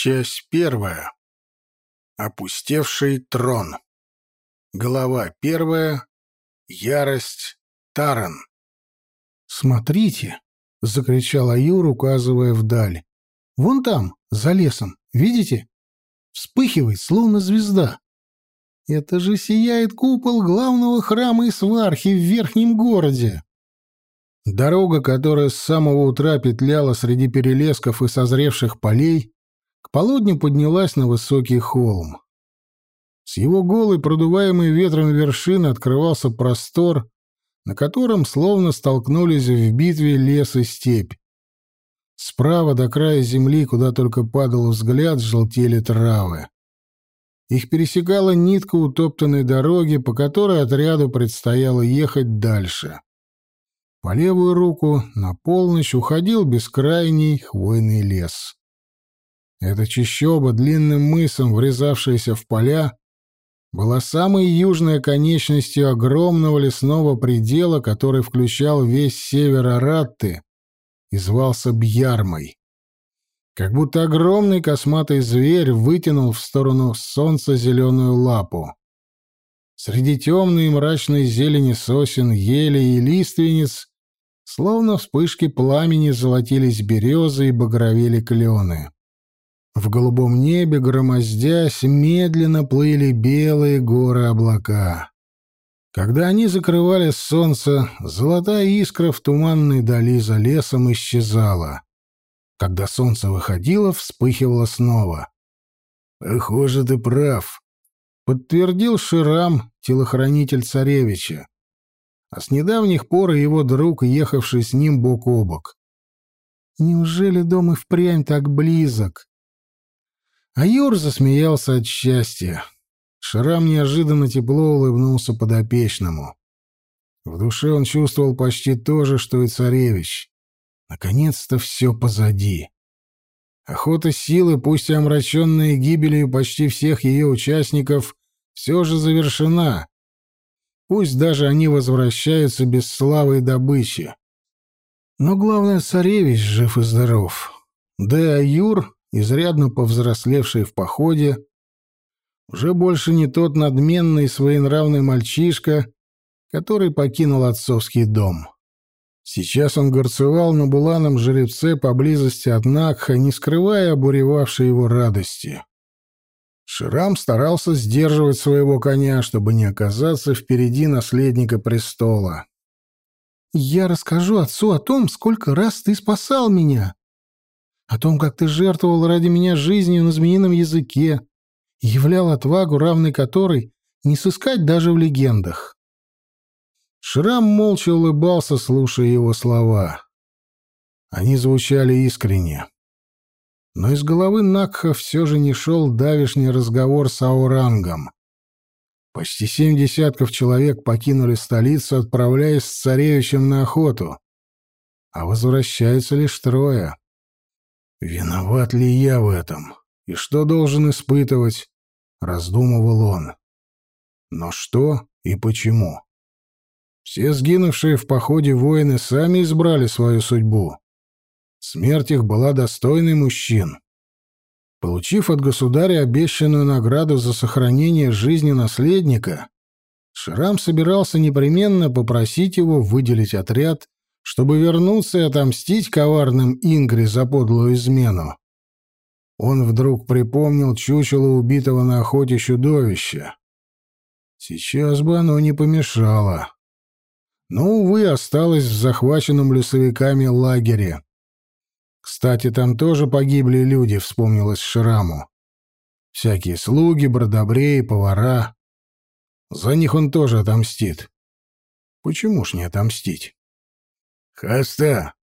Часть первая. Опустевший трон. Глава первая. Ярость Таран. «Смотрите!» — закричал Аюр, указывая вдаль. «Вон там, за лесом, видите? Вспыхивает, словно звезда. Это же сияет купол главного храма и свархи в верхнем городе!» Дорога, которая с самого утра петляла среди перелесков и созревших полей, к полудню поднялась на высокий холм. С его голой, продуваемой ветром вершины открывался простор, на котором словно столкнулись в битве лес и степь. Справа до края земли, куда только падал взгляд, желтели травы. Их пересекала нитка утоптанной дороги, по которой отряду предстояло ехать дальше. По левую руку на полночь уходил бескрайний хвойный лес. Эта чащоба, длинным мысом врезавшаяся в поля, была самой южной конечностью огромного лесного предела, который включал весь север Аратты и звался Бьярмой. Как будто огромный косматый зверь вытянул в сторону солнца зеленую лапу. Среди темной и мрачной зелени сосен, ели и лиственниц, словно вспышки пламени золотились березы и багровели клены. В голубом небе, громоздясь, медленно плыли белые горы облака. Когда они закрывали солнце, золотая искра в туманной дали за лесом исчезала. Когда солнце выходило, вспыхивало снова. «Похоже, ты прав», — подтвердил Ширам, телохранитель царевича. А с недавних пор его друг, ехавший с ним бок о бок. «Неужели дом и впрямь так близок?» А Юр засмеялся от счастья. Шрам неожиданно тепло улыбнулся подопечному. В душе он чувствовал почти то же, что и царевич. Наконец-то все позади. Охота силы, пусть и омраченная гибелью почти всех ее участников, все же завершена. Пусть даже они возвращаются без славы и добычи. Но главное, царевич жив и здоров. Да и Аюр изрядно повзрослевший в походе, уже больше не тот надменный своенравный мальчишка, который покинул отцовский дом. Сейчас он горцевал на буланом жеребце поблизости от Накха, не скрывая обуревавшей его радости. Ширам старался сдерживать своего коня, чтобы не оказаться впереди наследника престола. «Я расскажу отцу о том, сколько раз ты спасал меня», о том, как ты жертвовал ради меня жизнью на змеином языке, являл отвагу, равной которой не сыскать даже в легендах. Шрам молча улыбался, слушая его слова. Они звучали искренне. Но из головы Накха все же не шел давишний разговор с Аурангом. Почти семь десятков человек покинули столицу, отправляясь с царевичем на охоту. А возвращаются лишь трое. «Виноват ли я в этом? И что должен испытывать?» — раздумывал он. «Но что и почему?» Все сгинувшие в походе воины сами избрали свою судьбу. Смерть их была достойной мужчин. Получив от государя обещанную награду за сохранение жизни наследника, Шрам собирался непременно попросить его выделить отряд чтобы вернуться и отомстить коварным Ингри за подлую измену. Он вдруг припомнил чучело убитого на охоте чудовища. Сейчас бы оно не помешало. Но, увы, осталось в захваченном лесовиками лагере. Кстати, там тоже погибли люди, вспомнилось Шраму. Всякие слуги, бродобреи, повара. За них он тоже отомстит. Почему ж не отомстить? «Хаста!»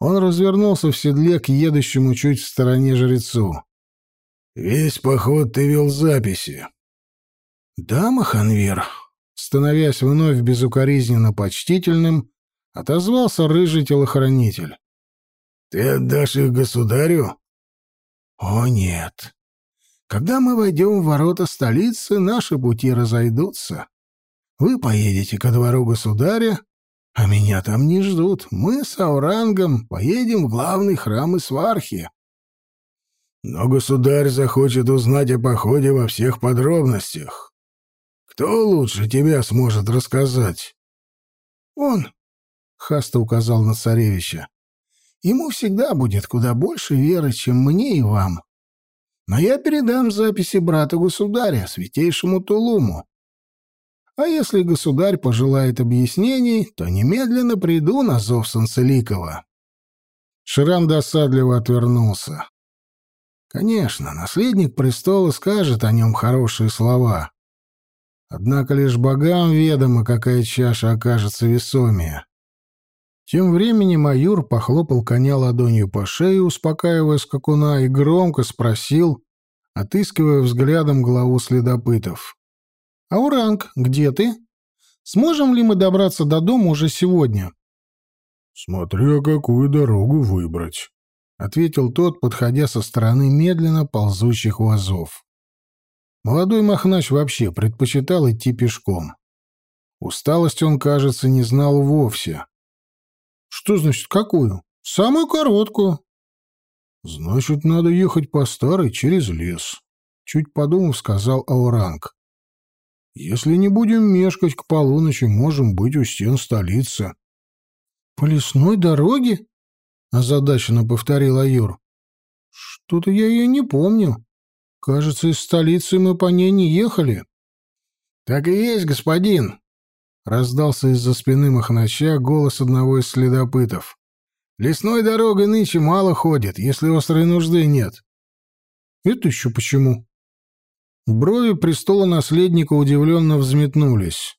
Он развернулся в седле к едущему чуть в стороне жрецу. «Весь поход ты вел записи». «Да, Маханвир», становясь вновь безукоризненно почтительным, отозвался рыжий телохранитель. «Ты отдашь их государю?» «О, нет. Когда мы войдем в ворота столицы, наши пути разойдутся. Вы поедете ко двору государя, а меня там не ждут. Мы с Аурангом поедем в главный храм Исвархи. Но государь захочет узнать о походе во всех подробностях. Кто лучше тебя сможет рассказать? Он, Хаста указал на царевича. Ему всегда будет куда больше веры, чем мне и вам. Но я передам записи брата государя, святейшему Тулуму. А если государь пожелает объяснений, то немедленно приду на зов Санцеликова. Ширам досадливо отвернулся. Конечно, наследник престола скажет о нем хорошие слова. Однако лишь богам ведомо, какая чаша окажется весомее. Тем временем майор похлопал коня ладонью по шее, успокаивая скакуна, и громко спросил, отыскивая взглядом главу следопытов. «Ауранг, где ты? Сможем ли мы добраться до дома уже сегодня?» «Смотря какую дорогу выбрать», — ответил тот, подходя со стороны медленно ползущих вазов. Молодой Махнач вообще предпочитал идти пешком. Усталость он, кажется, не знал вовсе. «Что значит какую?» «Самую короткую». «Значит, надо ехать по старой через лес», — чуть подумав, сказал Ауранг. «Если не будем мешкать к полуночи, можем быть у стен столицы». «По лесной дороге?» — озадаченно повторил Аюр. «Что-то я ее не помню. Кажется, из столицы мы по ней не ехали». «Так и есть, господин», — раздался из-за спины Махнача голос одного из следопытов. «Лесной дорогой нынче мало ходит, если острой нужды нет». «Это еще почему?» Брови престола наследника удивленно взметнулись.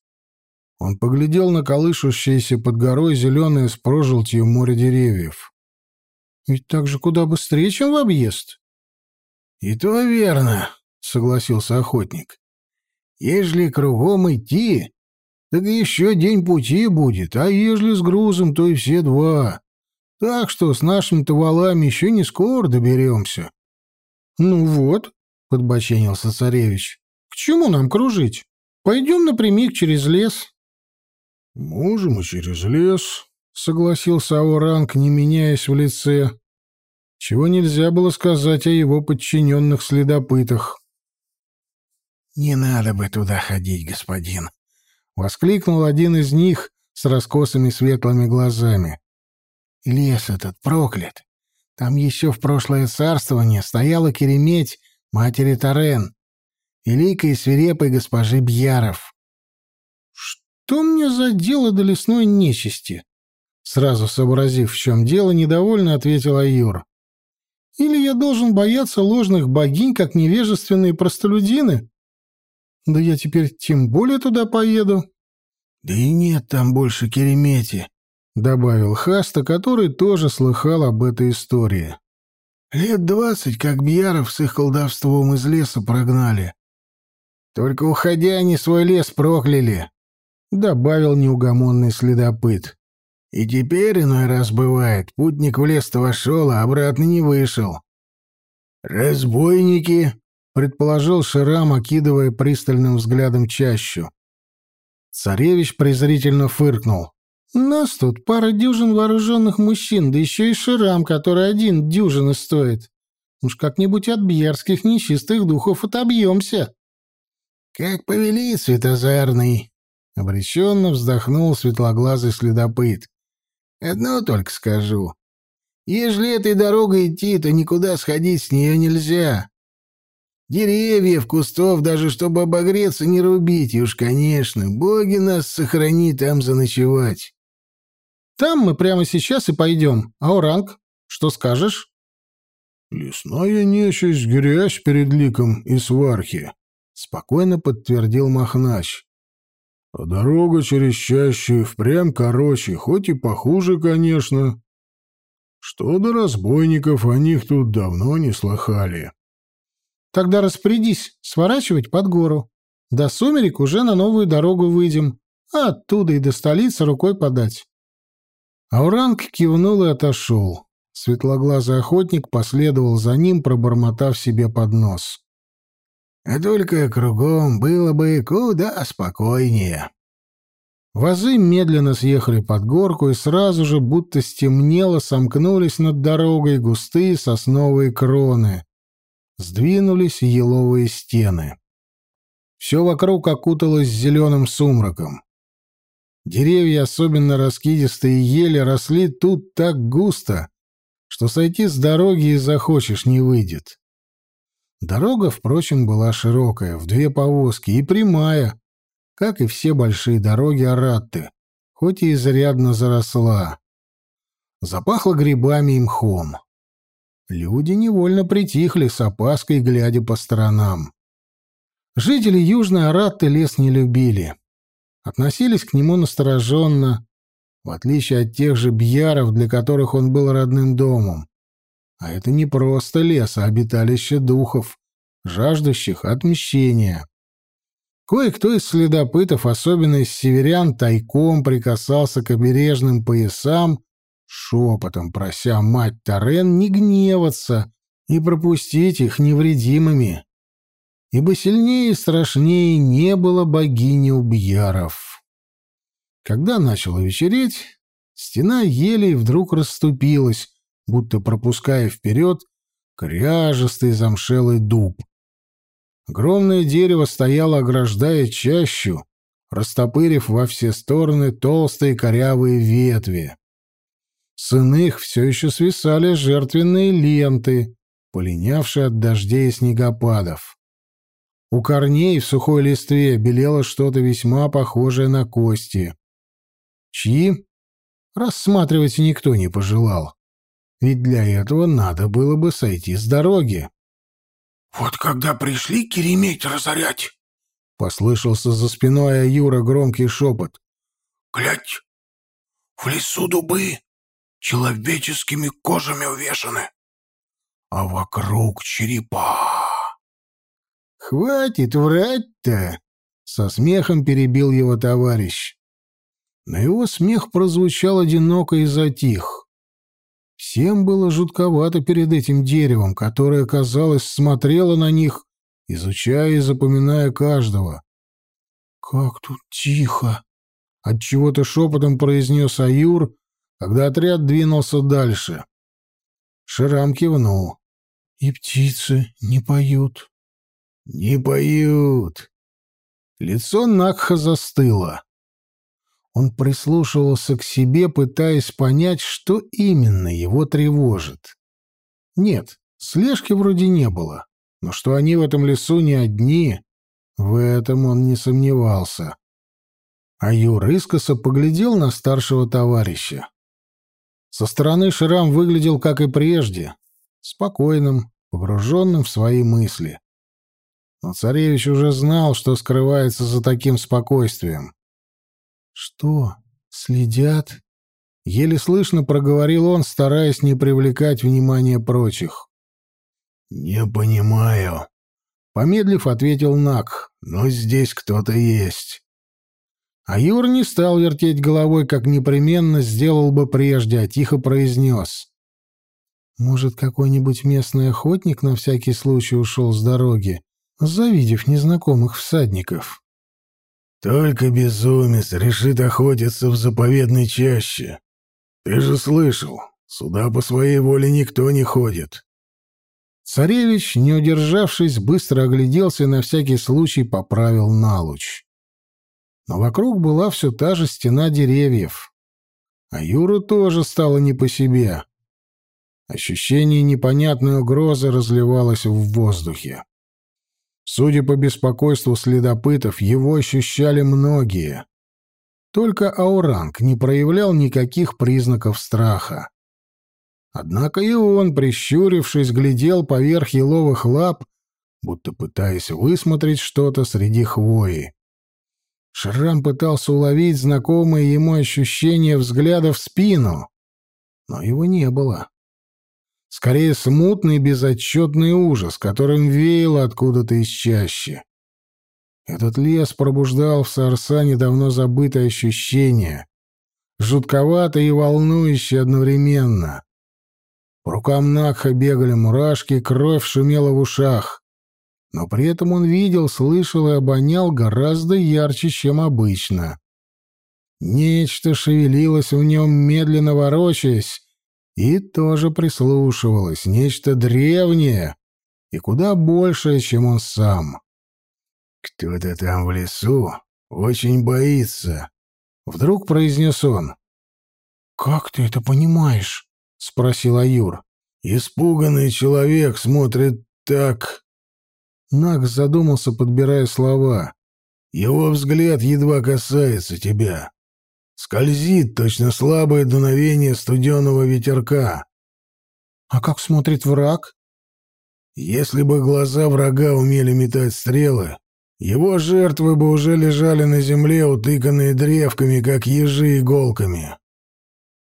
Он поглядел на колышущееся под горой зеленое с прожилтью море деревьев. «Ведь так же куда быстрее, чем в объезд». «И то верно», — согласился охотник. «Ежели кругом идти, так еще день пути будет, а ежели с грузом, то и все два. Так что с нашими-то валами еще не скоро доберемся». «Ну вот», — подбоченился царевич, — «к чему нам кружить? Пойдем напрямик через лес». «Можем и через лес», — согласился Ауранг, не меняясь в лице, чего нельзя было сказать о его подчиненных следопытах. «Не надо бы туда ходить, господин», — воскликнул один из них с раскосыми светлыми глазами. «Лес этот проклят. Там еще в прошлое царствование стояла Кереметь матери Тарен, великой и свирепой госпожи Бьяров. «Что мне за дело до лесной нечисти?» Сразу сообразив, в чем дело, недовольно ответил Аюр. «Или я должен бояться ложных богинь, как невежественные простолюдины? Да я теперь тем более туда поеду». «Да и нет там больше Керемети», — добавил Хаста, который тоже слыхал об этой истории. «Лет двадцать, как Бьяров с их колдовством из леса прогнали. Только уходя, они свой лес прокляли добавил неугомонный следопыт. И теперь иной раз бывает, путник в лес-то вошел, а обратно не вышел. «Разбойники!» — предположил Ширам, окидывая пристальным взглядом чащу. Царевич презрительно фыркнул. «Нас тут пара дюжин вооруженных мужчин, да еще и Ширам, который один дюжины стоит. Уж как-нибудь от бьярских нечистых духов отобьемся». «Как повели, Светозарный!» Обреченно вздохнул светлоглазый следопыт. «Одно только скажу. Ежели этой дорогой идти, то никуда сходить с нее нельзя. Деревьев, кустов, даже чтобы обогреться, не рубить, и уж, конечно, боги нас сохрани там заночевать». «Там мы прямо сейчас и пойдем. Ауранг, что скажешь?» «Лесная нечисть, грязь перед ликом и свархи», — спокойно подтвердил Махнач. А дорога через чащу и впрямь короче, хоть и похуже, конечно. Что до разбойников, о них тут давно не слыхали. Тогда распорядись сворачивать под гору. До сумерек уже на новую дорогу выйдем, а оттуда и до столицы рукой подать. Ауранг кивнул и отошел. Светлоглазый охотник последовал за ним, пробормотав себе под нос. А только кругом было бы куда спокойнее. Вазы медленно съехали под горку и сразу же, будто стемнело, сомкнулись над дорогой густые сосновые кроны, сдвинулись еловые стены. Все вокруг окуталось зеленым сумраком. Деревья, особенно раскидистые ели, росли тут так густо, что сойти с дороги и захочешь не выйдет. Дорога, впрочем, была широкая, в две повозки, и прямая, как и все большие дороги Аратты, хоть и изрядно заросла. Запахло грибами и мхом. Люди невольно притихли с опаской, глядя по сторонам. Жители Южной Аратты лес не любили. Относились к нему настороженно, в отличие от тех же бьяров, для которых он был родным домом. А это не просто лес, а обиталище духов, жаждущих отмщения. Кое-кто из следопытов, особенно из северян, тайком прикасался к обережным поясам, шепотом прося мать Тарен не гневаться и пропустить их невредимыми, ибо сильнее и страшнее не было богини Убьяров. Когда начало вечереть, стена елей вдруг расступилась, будто пропуская вперед кряжестый замшелый дуб, Огромное дерево стояло, ограждая чащу, растопырив во все стороны толстые корявые ветви. С иных все еще свисали жертвенные ленты, полинявшие от дождей и снегопадов. У корней в сухой листве белело что-то весьма похожее на кости. Чьи? Рассматривать никто не пожелал. Ведь для этого надо было бы сойти с дороги. «Вот когда пришли Кереметь разорять!» — послышался за спиной Аюра громкий шепот. «Глядь, в лесу дубы человеческими кожами увешаны, а вокруг черепа». «Хватит врать-то!» — со смехом перебил его товарищ. Но его смех прозвучал одиноко и затих. Всем было жутковато перед этим деревом, которое, казалось, смотрело на них, изучая и запоминая каждого. «Как тут тихо!» — отчего-то шепотом произнес Аюр, когда отряд двинулся дальше. Ширам кивнул. «И птицы не поют». «Не поют». Лицо Накха застыло. Он прислушивался к себе, пытаясь понять, что именно его тревожит. Нет, слежки вроде не было, но что они в этом лесу не одни, в этом он не сомневался. А Юр искоса поглядел на старшего товарища. Со стороны Шрам выглядел, как и прежде, спокойным, погруженным в свои мысли. Но царевич уже знал, что скрывается за таким спокойствием. «Что, следят?» Еле слышно проговорил он, стараясь не привлекать внимания прочих. «Не понимаю», — помедлив ответил Нак, — «но здесь кто-то есть». А Юр не стал вертеть головой, как непременно сделал бы прежде, а тихо произнес. «Может, какой-нибудь местный охотник на всякий случай ушел с дороги, завидев незнакомых всадников?» Только безумец решит охотиться в заповедной чаще. Ты же слышал, сюда по своей воле никто не ходит. Царевич, не удержавшись, быстро огляделся и на всякий случай поправил налуч. Но вокруг была все та же стена деревьев. А Юру тоже стало не по себе. Ощущение непонятной угрозы разливалось в воздухе. Судя по беспокойству следопытов, его ощущали многие. Только Ауранг не проявлял никаких признаков страха. Однако и он, прищурившись, глядел поверх еловых лап, будто пытаясь высмотреть что-то среди хвои. Шрам пытался уловить знакомые ему ощущения взгляда в спину, но его не было. Скорее, смутный безотчетный ужас, которым веяло откуда-то из чащи. Этот лес пробуждал в Сарсане давно забытое ощущение, жутковатое и волнующее одновременно. По рукам Накха бегали мурашки, кровь шумела в ушах. Но при этом он видел, слышал и обонял гораздо ярче, чем обычно. Нечто шевелилось в нем, медленно ворочаясь, и тоже прислушивалось, нечто древнее и куда большее, чем он сам. «Кто-то там в лесу очень боится», — вдруг произнес он. «Как ты это понимаешь?» — спросил Аюр. «Испуганный человек смотрит так...» Наг задумался, подбирая слова. «Его взгляд едва касается тебя. Скользит точно слабое дуновение студеного ветерка. А как смотрит враг? Если бы глаза врага умели метать стрелы, его жертвы бы уже лежали на земле, утыканные древками, как ежи иголками.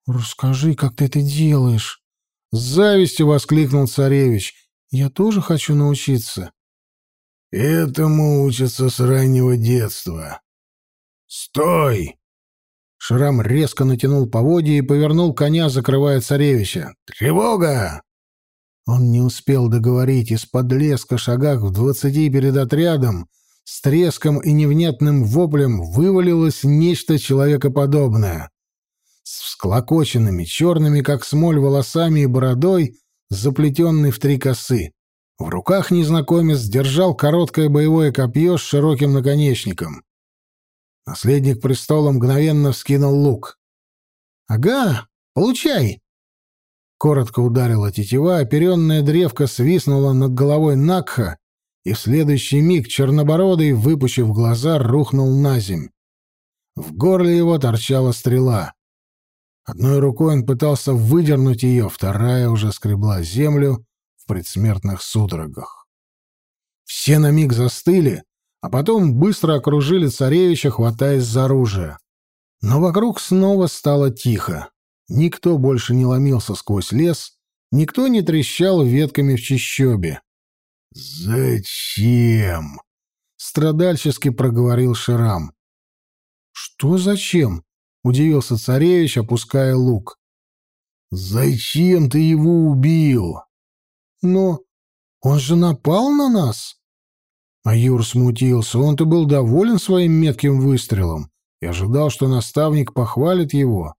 «Расскажи, как ты это делаешь?» — с завистью воскликнул царевич. «Я тоже хочу научиться». «Этому учатся с раннего детства». «Стой!» Шрам резко натянул поводья и повернул коня, закрывая царевича. «Тревога!» Он не успел договорить. Из-под леска шагах в двадцати перед отрядом с треском и невнятным воплем вывалилось нечто человекоподобное. С всклокоченными, черными, как смоль, волосами и бородой, заплетенной в три косы. В руках незнакомец держал короткое боевое копье с широким наконечником. Наследник престола мгновенно вскинул лук. «Ага, получай!» Коротко ударила тетива, оперенная древко свистнула над головой Накха, и в следующий миг чернобородый, выпучив глаза, рухнул на земь. В горле его торчала стрела. Одной рукой он пытался выдернуть ее, вторая уже скребла землю в предсмертных судорогах. Все на миг застыли, а потом быстро окружили царевича, хватаясь за оружие. Но вокруг снова стало тихо. Никто больше не ломился сквозь лес, никто не трещал ветками в чащобе. «Зачем?» — страдальчески проговорил Ширам. «Что зачем?» — удивился царевич, опуская лук. «Зачем ты его убил?» «Но он же напал на нас!» А Юр смутился. Он-то был доволен своим метким выстрелом и ожидал, что наставник похвалит его.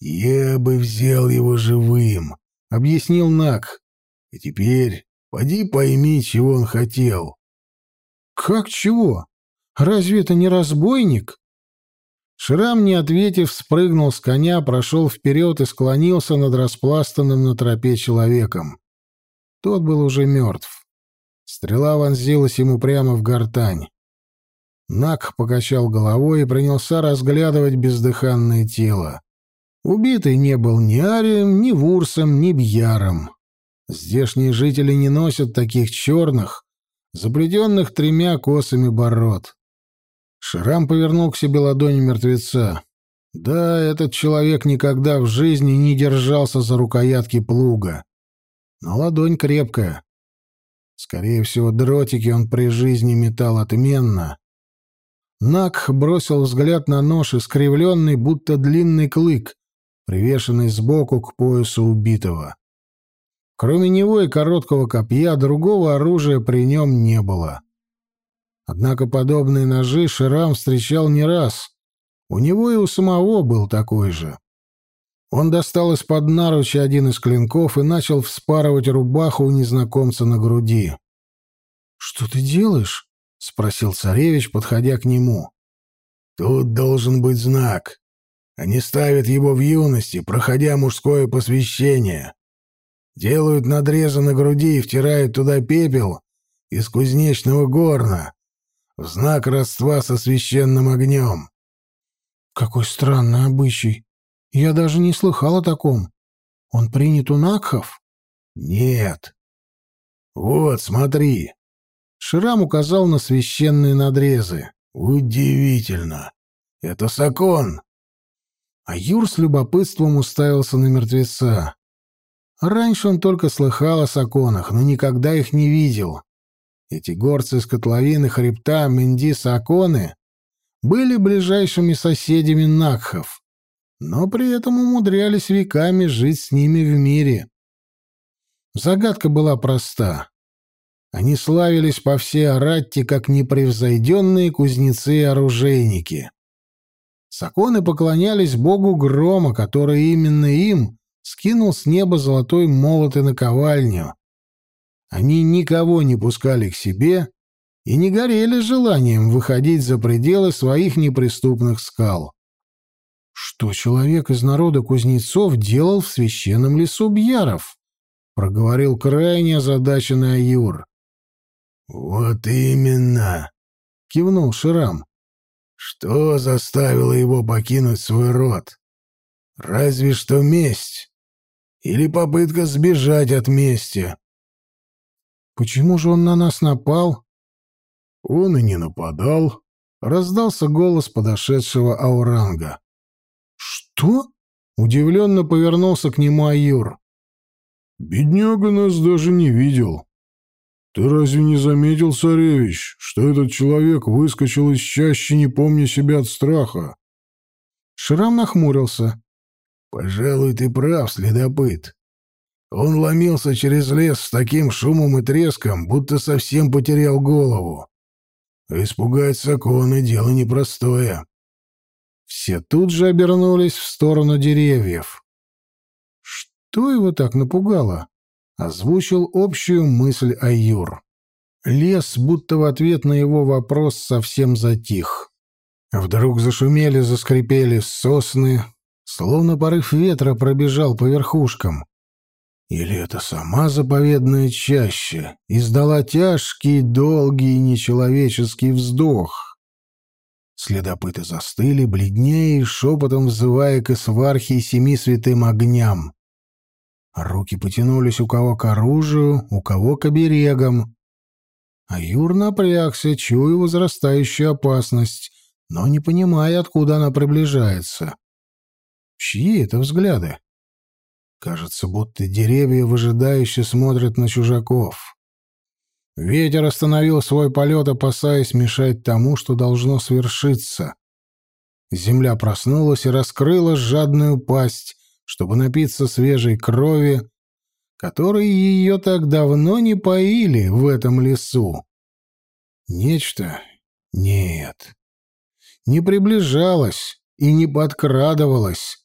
«Я бы взял его живым», — объяснил Нак. «И теперь поди пойми, чего он хотел». «Как чего? Разве это не разбойник?» Шрам, не ответив, спрыгнул с коня, прошел вперед и склонился над распластанным на тропе человеком. Тот был уже мертв. Стрела вонзилась ему прямо в гортань. Нак покачал головой и принялся разглядывать бездыханное тело. Убитый не был ни Арием, ни Вурсом, ни Бьяром. Здешние жители не носят таких черных, заплетенных тремя косами бород. Шрам повернул к себе ладони мертвеца. Да, этот человек никогда в жизни не держался за рукоятки плуга. Но ладонь крепкая. Скорее всего, дротики он при жизни метал отменно. Нак бросил взгляд на нож, искривленный, будто длинный клык, привешенный сбоку к поясу убитого. Кроме него и короткого копья, другого оружия при нем не было. Однако подобные ножи Ширам встречал не раз. У него и у самого был такой же. Он достал из-под наруча один из клинков и начал вспарывать рубаху у незнакомца на груди. «Что ты делаешь?» — спросил царевич, подходя к нему. «Тут должен быть знак. Они ставят его в юности, проходя мужское посвящение. Делают надрезы на груди и втирают туда пепел из кузнечного горна в знак родства со священным огнем». «Какой странный обычай!» Я даже не слыхал о таком. Он принят у Накхов? Нет. Вот, смотри. Ширам указал на священные надрезы. Удивительно. Это Сакон. А Юр с любопытством уставился на мертвеца. Раньше он только слыхал о Саконах, но никогда их не видел. Эти горцы из котловины хребта Менди-Саконы были ближайшими соседями Накхов но при этом умудрялись веками жить с ними в мире. Загадка была проста. Они славились по всей Аратте как непревзойденные кузнецы и оружейники. Саконы поклонялись богу грома, который именно им скинул с неба золотой молот и наковальню. Они никого не пускали к себе и не горели желанием выходить за пределы своих неприступных скал. Что человек из народа кузнецов делал в священном лесу Бьяров? проговорил крайне озадаченный Аюр. Вот именно, кивнул Ширам. Что заставило его покинуть свой род? Разве что месть. Или попытка сбежать от мести. Почему же он на нас напал? Он и не нападал. Раздался голос подошедшего Ауранга. «Что?» — удивленно повернулся к нему Аюр. «Бедняга нас даже не видел. Ты разве не заметил, царевич, что этот человек выскочил из чащи, не помня себя от страха?» Шрам нахмурился. «Пожалуй, ты прав, следопыт. Он ломился через лес с таким шумом и треском, будто совсем потерял голову. Испугать Сакона — дело непростое». Все тут же обернулись в сторону деревьев. Что его так напугало? Озвучил общую мысль Айюр. Лес, будто в ответ на его вопрос, совсем затих. Вдруг зашумели, заскрипели сосны, словно порыв ветра пробежал по верхушкам. Или это сама заповедная чаща издала тяжкий, долгий, нечеловеческий вздох — Следопыты застыли, бледнее и шепотом взывая к Исвархе и семи святым огням. Руки потянулись у кого к оружию, у кого к оберегам. А Юр напрягся, чуя возрастающую опасность, но не понимая, откуда она приближается. Чьи это взгляды? Кажется, будто деревья выжидающе смотрят на чужаков. Ветер остановил свой полет, опасаясь мешать тому, что должно свершиться. Земля проснулась и раскрыла жадную пасть, чтобы напиться свежей крови, которой ее так давно не поили в этом лесу. Нечто? Нет. Не приближалось и не подкрадывалось.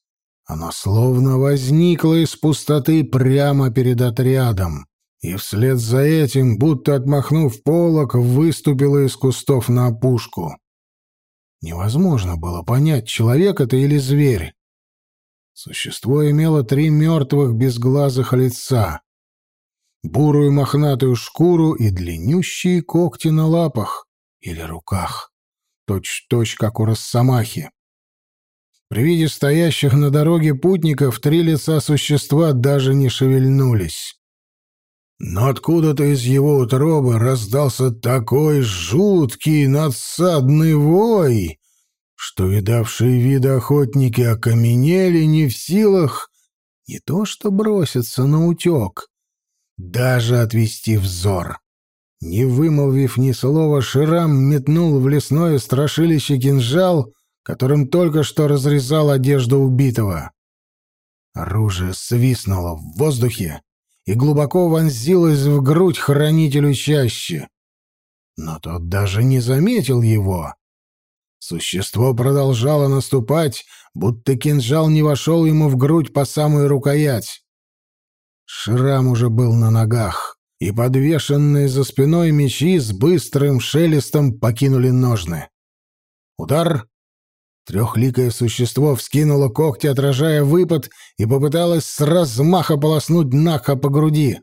Оно словно возникло из пустоты прямо перед отрядом и вслед за этим, будто отмахнув полок, выступила из кустов на опушку. Невозможно было понять, человек это или зверь. Существо имело три мертвых безглазых лица, бурую мохнатую шкуру и длиннющие когти на лапах или руках, точь-точь, как у росомахи. При виде стоящих на дороге путников три лица существа даже не шевельнулись. Но откуда-то из его утробы раздался такой жуткий надсадный вой, что видавшие виды охотники окаменели не в силах не то что броситься на утек, даже отвести взор. Не вымолвив ни слова, Ширам метнул в лесное страшилище кинжал, которым только что разрезал одежду убитого. Оружие свистнуло в воздухе, и глубоко вонзилась в грудь хранителю чаще. Но тот даже не заметил его. Существо продолжало наступать, будто кинжал не вошел ему в грудь по самую рукоять. Шрам уже был на ногах, и подвешенные за спиной мечи с быстрым шелестом покинули ножны. Удар, Трехликое существо вскинуло когти, отражая выпад, и попыталось с размаха полоснуть Наха по груди.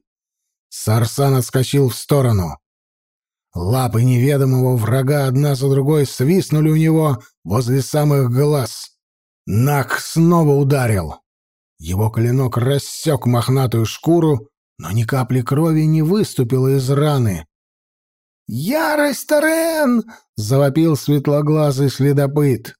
Сарсан отскочил в сторону. Лапы неведомого врага одна за другой свистнули у него возле самых глаз. Нак снова ударил. Его клинок рассек мохнатую шкуру, но ни капли крови не выступило из раны. «Ярость, Тарен!» — завопил светлоглазый следопыт.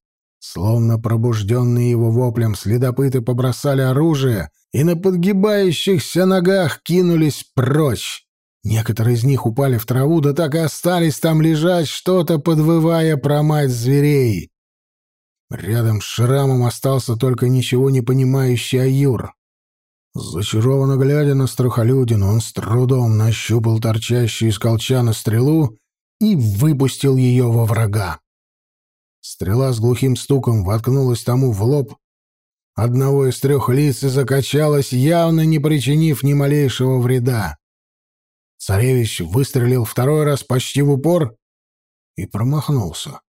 Словно пробужденные его воплем, следопыты побросали оружие и на подгибающихся ногах кинулись прочь. Некоторые из них упали в траву, да так и остались там лежать, что-то подвывая про мать зверей. Рядом с шрамом остался только ничего не понимающий Аюр. Зачарованно глядя на страхолюдину, он с трудом нащупал торчащую из колчана стрелу и выпустил ее во врага. Стрела с глухим стуком воткнулась тому в лоб. Одного из трех лиц и закачалась, явно не причинив ни малейшего вреда. Царевич выстрелил второй раз почти в упор и промахнулся.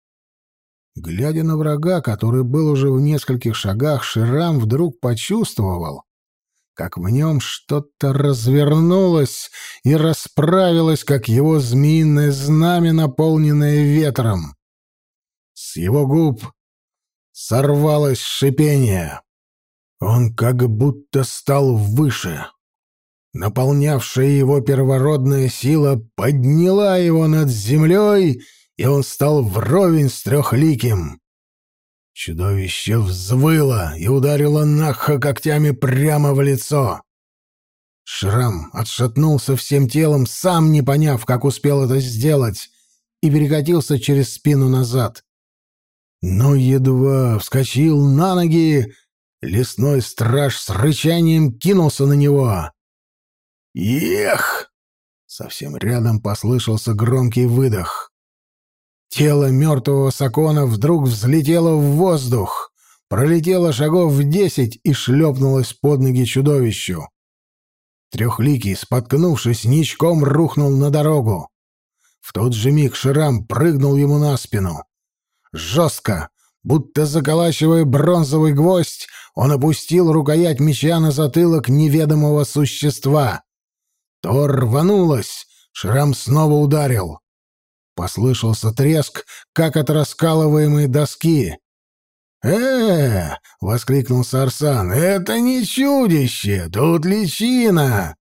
Глядя на врага, который был уже в нескольких шагах, Ширам вдруг почувствовал, как в нем что-то развернулось и расправилось, как его змеиное знамя, наполненное ветром. С его губ сорвалось шипение. Он как будто стал выше. Наполнявшая его первородная сила подняла его над землей, и он стал вровень с трехликим. Чудовище взвыло и ударило Наха когтями прямо в лицо. Шрам отшатнулся всем телом, сам не поняв, как успел это сделать, и перекатился через спину назад. Но едва вскочил на ноги, лесной страж с рычанием кинулся на него. «Ех!» Совсем рядом послышался громкий выдох. Тело мертвого Сакона вдруг взлетело в воздух, пролетело шагов в десять и шлепнулось под ноги чудовищу. Трехликий, споткнувшись, ничком рухнул на дорогу. В тот же миг Ширам прыгнул ему на спину. Жестко, будто заколачивая бронзовый гвоздь, он опустил рукоять меча на затылок неведомого существа. То рванулось, Шрам снова ударил. Послышался треск, как от раскалываемой доски. э воскликнул Сарсан. «Это не чудище! Тут личина!»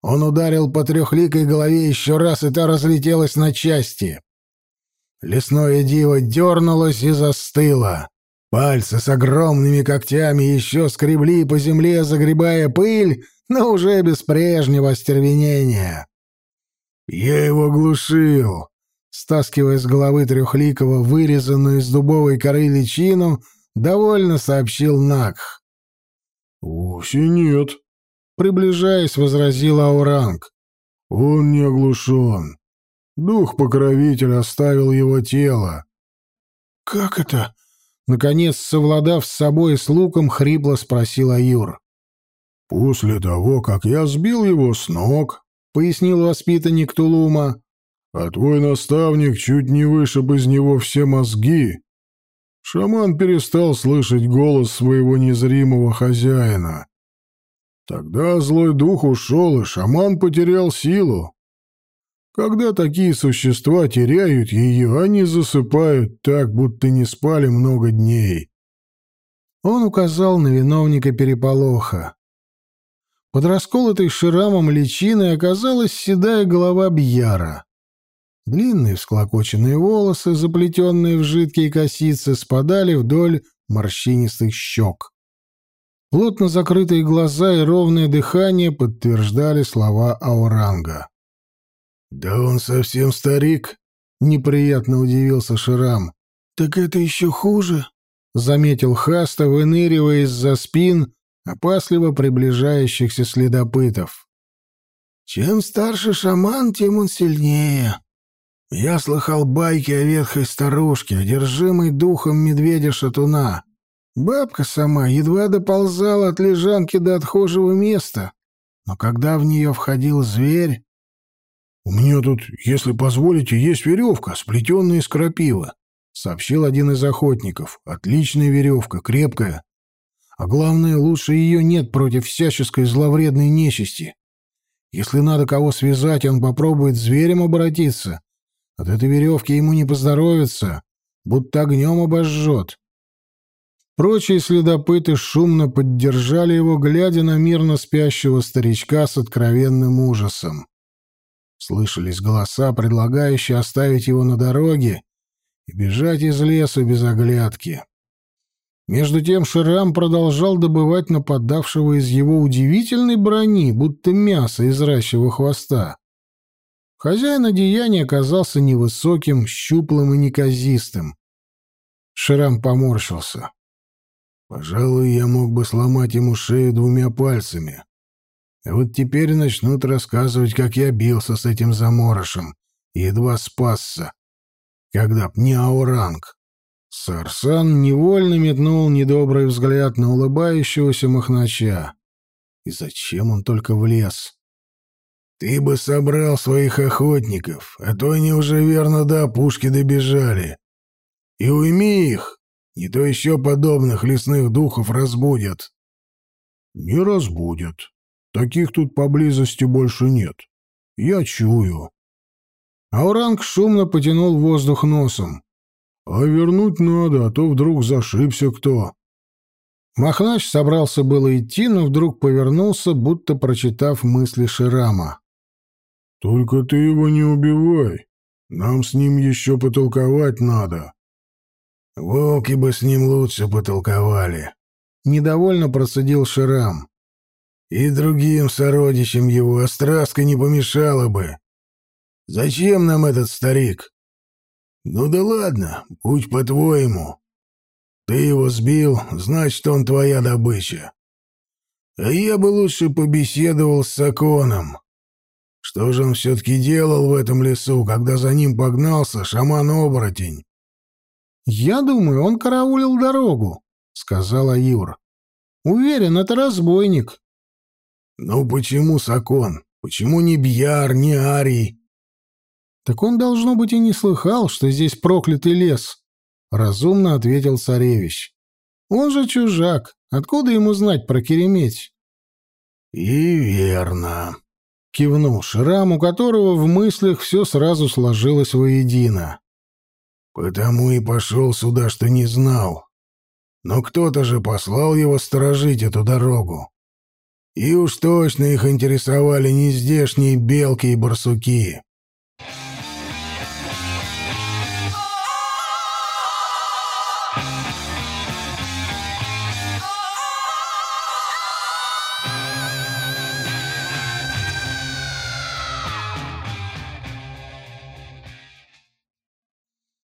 Он ударил по трехликой голове еще раз, и та разлетелась на части. Лесное диво дернулось и застыло. Пальцы с огромными когтями еще скребли по земле, загребая пыль, но уже без прежнего остервенения. «Я его глушил!» Стаскивая с головы трехликого вырезанную из дубовой коры личину, довольно сообщил Накх. «Вовсе нет», — приближаясь, возразил Ауранг. «Он не оглушен. Дух-покровитель оставил его тело». «Как это?» Наконец, совладав с собой с луком, хрипло спросил Аюр. «После того, как я сбил его с ног», — пояснил воспитанник Тулума, «а твой наставник чуть не вышиб из него все мозги, шаман перестал слышать голос своего незримого хозяина. Тогда злой дух ушел, и шаман потерял силу. Когда такие существа теряют ее, они засыпают так, будто не спали много дней. Он указал на виновника переполоха. Под расколотой шрамом личиной оказалась седая голова Бьяра. Длинные всклокоченные волосы, заплетенные в жидкие косицы, спадали вдоль морщинистых щек. Плотно закрытые глаза и ровное дыхание подтверждали слова Ауранга. «Да он совсем старик», — неприятно удивился Ширам. «Так это еще хуже», — заметил Хаста, выныривая из-за спин опасливо приближающихся следопытов. «Чем старше шаман, тем он сильнее. Я слыхал байки о ветхой старушке, одержимой духом медведя-шатуна. Бабка сама едва доползала от лежанки до отхожего места, но когда в нее входил зверь, «У меня тут, если позволите, есть веревка, сплетенная из крапива», — сообщил один из охотников. «Отличная веревка, крепкая. А главное, лучше ее нет против всяческой зловредной нечисти. Если надо кого связать, он попробует зверем обратиться. От этой веревки ему не поздоровится, будто огнем обожжет». Прочие следопыты шумно поддержали его, глядя на мирно спящего старичка с откровенным ужасом. Слышались голоса, предлагающие оставить его на дороге и бежать из леса без оглядки. Между тем Ширам продолжал добывать нападавшего из его удивительной брони, будто мясо из ращего хвоста. Хозяин одеяния оказался невысоким, щуплым и неказистым. Ширам поморщился. «Пожалуй, я мог бы сломать ему шею двумя пальцами. Вот теперь начнут рассказывать, как я бился с этим заморышем и едва спасся, когда б не ауранг. Сарсан невольно метнул недобрый взгляд на улыбающегося махнача. И зачем он только влез? Ты бы собрал своих охотников, а то они уже верно до пушки добежали. И уйми их, не то еще подобных лесных духов разбудят. Не разбудят. Таких тут поблизости больше нет. Я чую. Ауранг шумно потянул воздух носом. А вернуть надо, а то вдруг зашибся кто. Махнач собрался было идти, но вдруг повернулся, будто прочитав мысли Ширама. «Только ты его не убивай. Нам с ним еще потолковать надо». «Волки бы с ним лучше потолковали», — недовольно процедил Ширам. «И другим сородичам его остраска не помешала бы. Зачем нам этот старик? Ну да ладно, будь по-твоему. Ты его сбил, значит, он твоя добыча. А я бы лучше побеседовал с Саконом. Что же он все-таки делал в этом лесу, когда за ним погнался шаман-оборотень? «Я думаю, он караулил дорогу», — сказала Юр. «Уверен, это разбойник». «Ну почему Сакон? Почему не Бьяр, не Арий?» «Так он, должно быть, и не слыхал, что здесь проклятый лес», — разумно ответил царевич. «Он же чужак. Откуда ему знать про Кереметь?» «И верно», — кивнул Шрам, у которого в мыслях все сразу сложилось воедино. «Потому и пошел сюда, что не знал. Но кто-то же послал его сторожить эту дорогу. И уж точно их интересовали не здешние белки и барсуки».